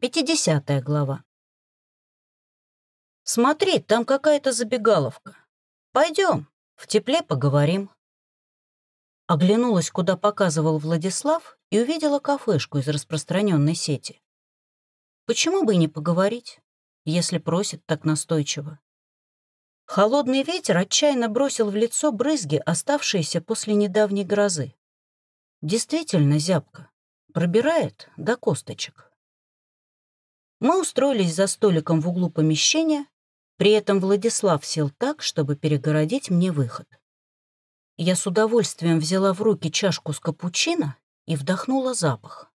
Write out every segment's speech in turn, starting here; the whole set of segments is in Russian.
Пятидесятая глава. «Смотри, там какая-то забегаловка. Пойдем, в тепле поговорим». Оглянулась, куда показывал Владислав, и увидела кафешку из распространенной сети. Почему бы и не поговорить, если просит так настойчиво? Холодный ветер отчаянно бросил в лицо брызги, оставшиеся после недавней грозы. Действительно зябко, пробирает до косточек. Мы устроились за столиком в углу помещения, при этом Владислав сел так, чтобы перегородить мне выход. Я с удовольствием взяла в руки чашку с капучино и вдохнула запах.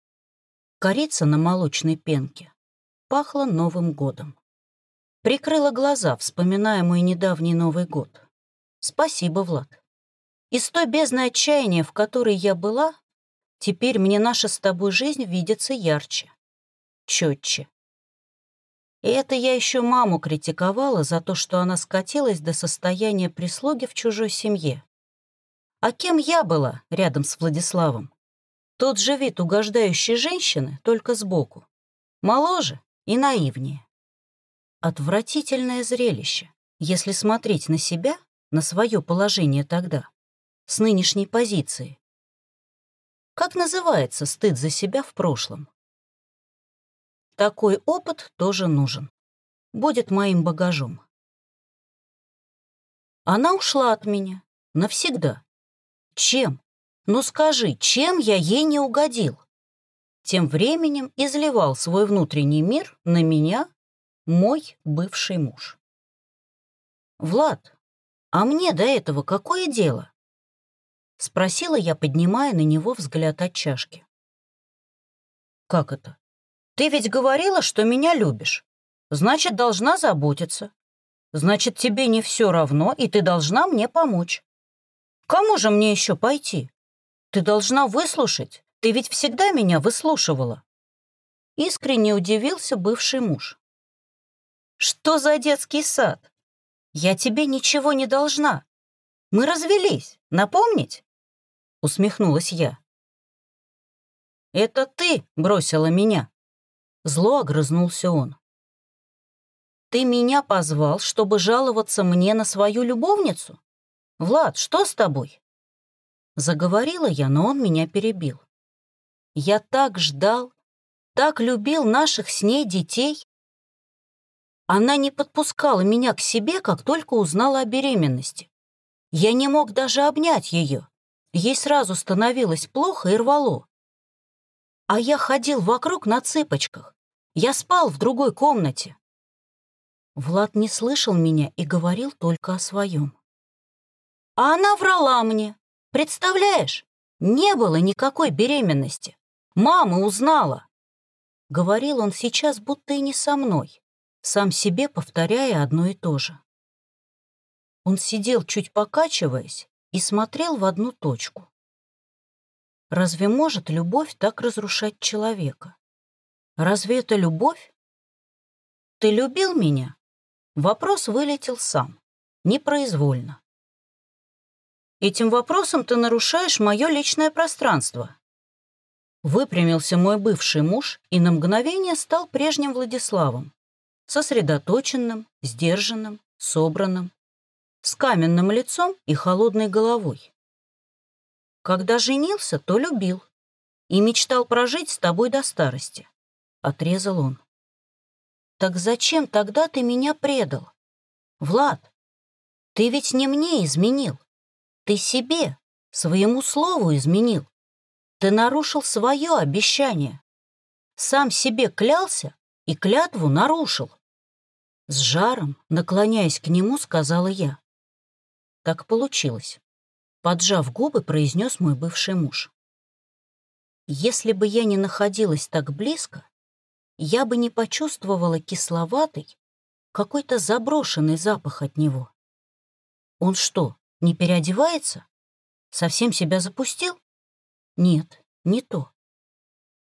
Корица на молочной пенке пахла Новым годом. Прикрыла глаза, вспоминая мой недавний Новый год. Спасибо, Влад. Из той бездны отчаяния, в которой я была, теперь мне наша с тобой жизнь видится ярче, четче. И это я еще маму критиковала за то, что она скатилась до состояния прислуги в чужой семье. А кем я была рядом с Владиславом? Тот же вид угождающей женщины, только сбоку. Моложе и наивнее. Отвратительное зрелище, если смотреть на себя, на свое положение тогда, с нынешней позиции. Как называется стыд за себя в прошлом? Такой опыт тоже нужен. Будет моим багажом. Она ушла от меня. Навсегда. Чем? Ну скажи, чем я ей не угодил? Тем временем изливал свой внутренний мир на меня мой бывший муж. «Влад, а мне до этого какое дело?» Спросила я, поднимая на него взгляд от чашки. «Как это? Ты ведь говорила, что меня любишь. Значит, должна заботиться. Значит, тебе не все равно, и ты должна мне помочь. Кому же мне еще пойти? Ты должна выслушать. Ты ведь всегда меня выслушивала. Искренне удивился бывший муж. Что за детский сад? Я тебе ничего не должна. Мы развелись, напомнить? Усмехнулась я. Это ты бросила меня. Зло огрызнулся он. «Ты меня позвал, чтобы жаловаться мне на свою любовницу? Влад, что с тобой?» Заговорила я, но он меня перебил. «Я так ждал, так любил наших с ней детей. Она не подпускала меня к себе, как только узнала о беременности. Я не мог даже обнять ее. Ей сразу становилось плохо и рвало. А я ходил вокруг на цыпочках. Я спал в другой комнате. Влад не слышал меня и говорил только о своем. А она врала мне. Представляешь, не было никакой беременности. Мама узнала. Говорил он сейчас будто и не со мной, сам себе повторяя одно и то же. Он сидел, чуть покачиваясь, и смотрел в одну точку. Разве может любовь так разрушать человека? Разве это любовь? Ты любил меня? Вопрос вылетел сам, непроизвольно. Этим вопросом ты нарушаешь мое личное пространство. Выпрямился мой бывший муж и на мгновение стал прежним Владиславом, сосредоточенным, сдержанным, собранным, с каменным лицом и холодной головой. Когда женился, то любил и мечтал прожить с тобой до старости. Отрезал он. Так зачем тогда ты меня предал? Влад, ты ведь не мне изменил. Ты себе, своему слову изменил. Ты нарушил свое обещание. Сам себе клялся и клятву нарушил. С жаром, наклоняясь к нему, сказала я. Так получилось. Поджав губы, произнес мой бывший муж. Если бы я не находилась так близко, я бы не почувствовала кисловатый, какой-то заброшенный запах от него. Он что, не переодевается? Совсем себя запустил? Нет, не то.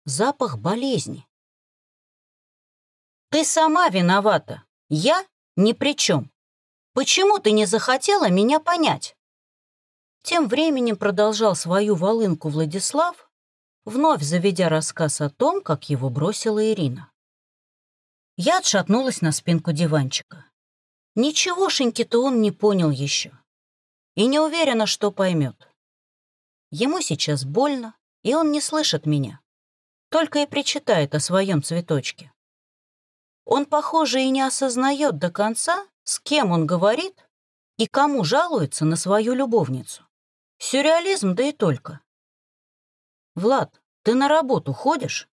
Запах болезни. Ты сама виновата. Я ни при чем. Почему ты не захотела меня понять? Тем временем продолжал свою волынку Владислав, вновь заведя рассказ о том, как его бросила Ирина. Я отшатнулась на спинку диванчика. Ничегошеньки-то он не понял еще. И не уверена, что поймет. Ему сейчас больно, и он не слышит меня. Только и причитает о своем цветочке. Он, похоже, и не осознает до конца, с кем он говорит и кому жалуется на свою любовницу. Сюрреализм, да и только. «Влад, ты на работу ходишь?»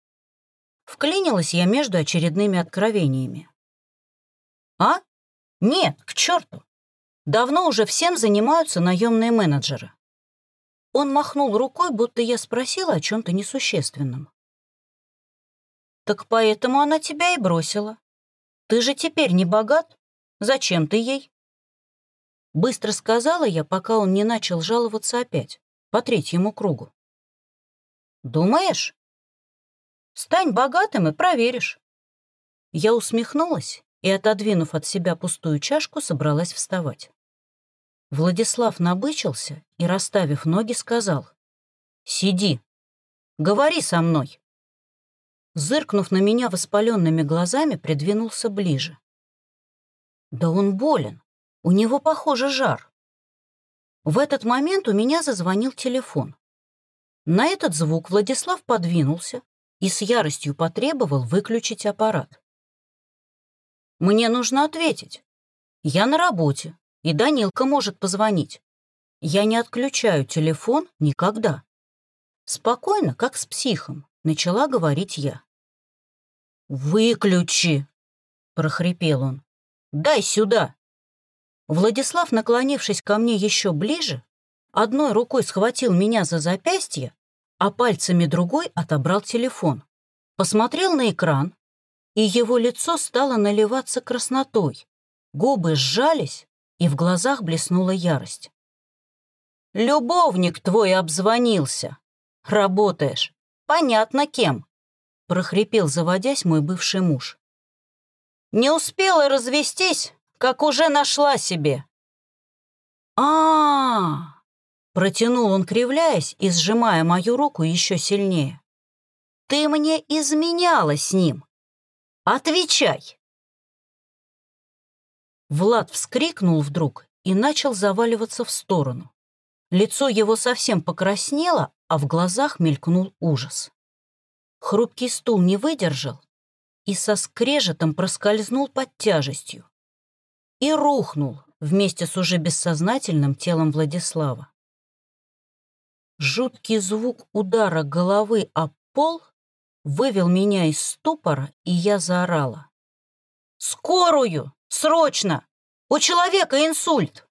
Вклинилась я между очередными откровениями. «А? Нет, к черту. Давно уже всем занимаются наемные менеджеры». Он махнул рукой, будто я спросила о чем-то несущественном. «Так поэтому она тебя и бросила. Ты же теперь не богат. Зачем ты ей?» Быстро сказала я, пока он не начал жаловаться опять, по третьему кругу. «Думаешь?» «Стань богатым и проверишь». Я усмехнулась и, отодвинув от себя пустую чашку, собралась вставать. Владислав набычился и, расставив ноги, сказал «Сиди, говори со мной». Зыркнув на меня воспаленными глазами, придвинулся ближе. «Да он болен, у него, похоже, жар». В этот момент у меня зазвонил телефон. На этот звук Владислав подвинулся и с яростью потребовал выключить аппарат. Мне нужно ответить. Я на работе, и Данилка может позвонить. Я не отключаю телефон никогда. Спокойно, как с психом, начала говорить я. «Выключи!» — прохрипел он. «Дай сюда!» Владислав, наклонившись ко мне еще ближе, одной рукой схватил меня за запястье, а пальцами другой отобрал телефон. Посмотрел на экран, и его лицо стало наливаться краснотой. Губы сжались, и в глазах блеснула ярость. «Любовник твой обзвонился. Работаешь. Понятно, кем», — прохрипел, заводясь, мой бывший муж. «Не успела развестись, как уже нашла себе». А, -а, а Протянул он, кривляясь и сжимая мою руку еще сильнее. «Ты мне изменяла с ним!» Отвечай!» Влад вскрикнул вдруг и начал заваливаться в сторону. Лицо его совсем покраснело, а в глазах мелькнул ужас. Хрупкий стул не выдержал и со скрежетом проскользнул под тяжестью и рухнул вместе с уже бессознательным телом Владислава. Жуткий звук удара головы о пол вывел меня из ступора, и я заорала. «Скорую! Срочно! У человека инсульт!»